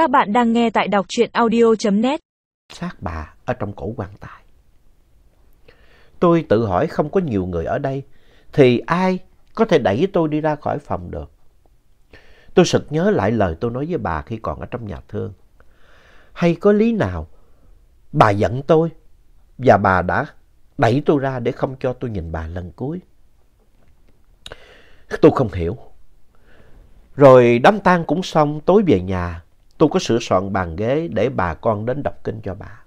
Các bạn đang nghe tại đọc truyện audio.net. Xác bà ở trong cổ quan tài. Tôi tự hỏi không có nhiều người ở đây thì ai có thể đẩy tôi đi ra khỏi phòng được. Tôi sực nhớ lại lời tôi nói với bà khi còn ở trong nhà thương. Hay có lý nào bà giận tôi và bà đã đẩy tôi ra để không cho tôi nhìn bà lần cuối. Tôi không hiểu. Rồi đám tang cũng xong, tối về nhà, tôi có sửa soạn bàn ghế để bà con đến đọc kinh cho bà.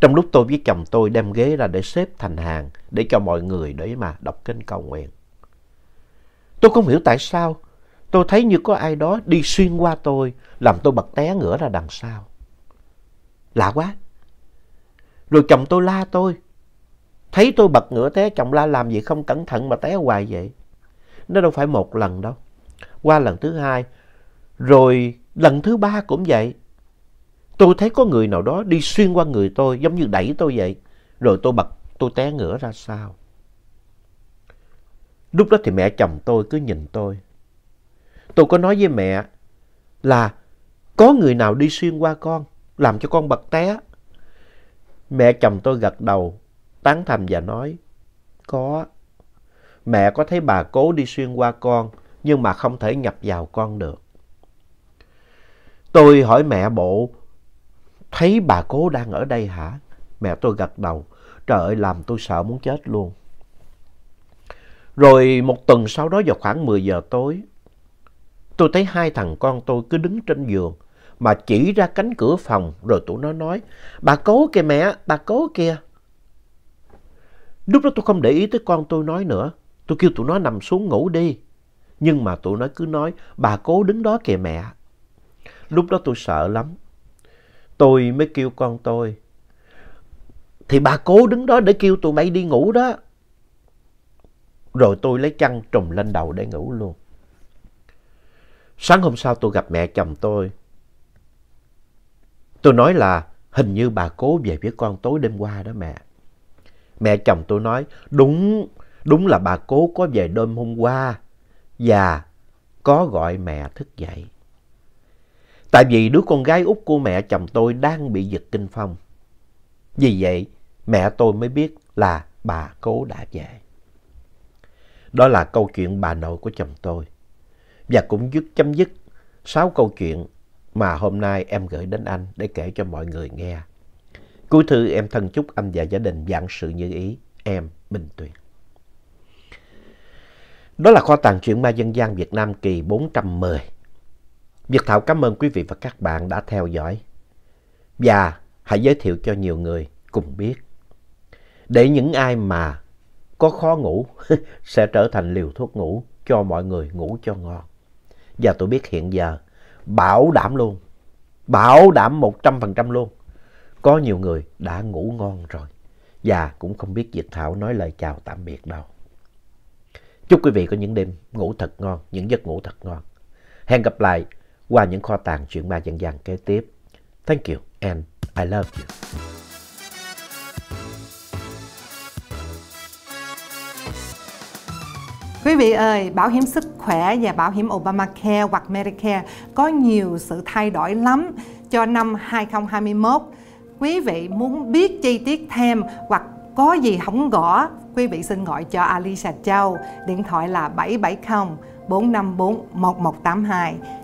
Trong lúc tôi với chồng tôi đem ghế ra để xếp thành hàng để cho mọi người để mà đọc kinh cầu nguyện. Tôi không hiểu tại sao tôi thấy như có ai đó đi xuyên qua tôi, làm tôi bật té ngửa ra đằng sau. Lạ quá. Rồi chồng tôi la tôi. Thấy tôi bật ngửa té, chồng la làm gì không cẩn thận mà té hoài vậy. Nó đâu phải một lần đâu. Qua lần thứ hai. Rồi lần thứ ba cũng vậy. Tôi thấy có người nào đó đi xuyên qua người tôi giống như đẩy tôi vậy. Rồi tôi bật tôi té ngửa ra sao. Lúc đó thì mẹ chồng tôi cứ nhìn tôi. Tôi có nói với mẹ là có người nào đi xuyên qua con làm cho con bật té. Mẹ chồng tôi gật đầu, tán thành và nói, có. Mẹ có thấy bà cố đi xuyên qua con, nhưng mà không thể nhập vào con được. Tôi hỏi mẹ bộ, thấy bà cố đang ở đây hả? Mẹ tôi gật đầu, trời ơi làm tôi sợ muốn chết luôn. Rồi một tuần sau đó vào khoảng 10 giờ tối, tôi thấy hai thằng con tôi cứ đứng trên giường, mà chỉ ra cánh cửa phòng rồi tụi nó nói bà cố kìa mẹ, bà cố kìa. Lúc đó tôi không để ý tới con tôi nói nữa. Tôi kêu tụi nó nằm xuống ngủ đi. Nhưng mà tụi nó cứ nói bà cố đứng đó kìa mẹ. Lúc đó tôi sợ lắm. Tôi mới kêu con tôi. Thì bà cố đứng đó để kêu tụi bay đi ngủ đó. Rồi tôi lấy chăn trùm lên đầu để ngủ luôn. Sáng hôm sau tôi gặp mẹ chồng tôi. Tôi nói là hình như bà cố về với con tối đêm qua đó mẹ. Mẹ chồng tôi nói đúng, đúng là bà cố có về đêm hôm qua và có gọi mẹ thức dậy. Tại vì đứa con gái út của mẹ chồng tôi đang bị giật kinh phong. Vì vậy, mẹ tôi mới biết là bà cố đã về. Đó là câu chuyện bà nội của chồng tôi. Và cũng dứt chấm dứt sáu câu chuyện mà hôm nay em gửi đến anh để kể cho mọi người nghe. Cuối thư, em thân chúc anh và gia đình vạn sự như ý. Em Bình Tuyền. Đó là kho tàng truyện ma dân gian Việt Nam kỳ 410. Việt Thảo cảm ơn quý vị và các bạn đã theo dõi. Và hãy giới thiệu cho nhiều người cùng biết. Để những ai mà có khó ngủ sẽ trở thành liều thuốc ngủ cho mọi người ngủ cho ngon. Và tôi biết hiện giờ bảo đảm luôn, bảo đảm 100% luôn. Có nhiều người đã ngủ ngon rồi và cũng không biết Việt Thảo nói lời chào tạm biệt đâu. Chúc quý vị có những đêm ngủ thật ngon, những giấc ngủ thật ngon. Hẹn gặp lại qua những kho tàng chuyện ma dân gian kế tiếp. Thank you and I love you. Quý vị ơi, bảo hiểm sức khỏe và bảo hiểm Obamacare hoặc Medicare có nhiều sự thay đổi lắm cho năm 2021. Quý vị muốn biết chi tiết thêm hoặc có gì không gõ, quý vị xin gọi cho Alicia Châu, điện thoại là 770 454 1182.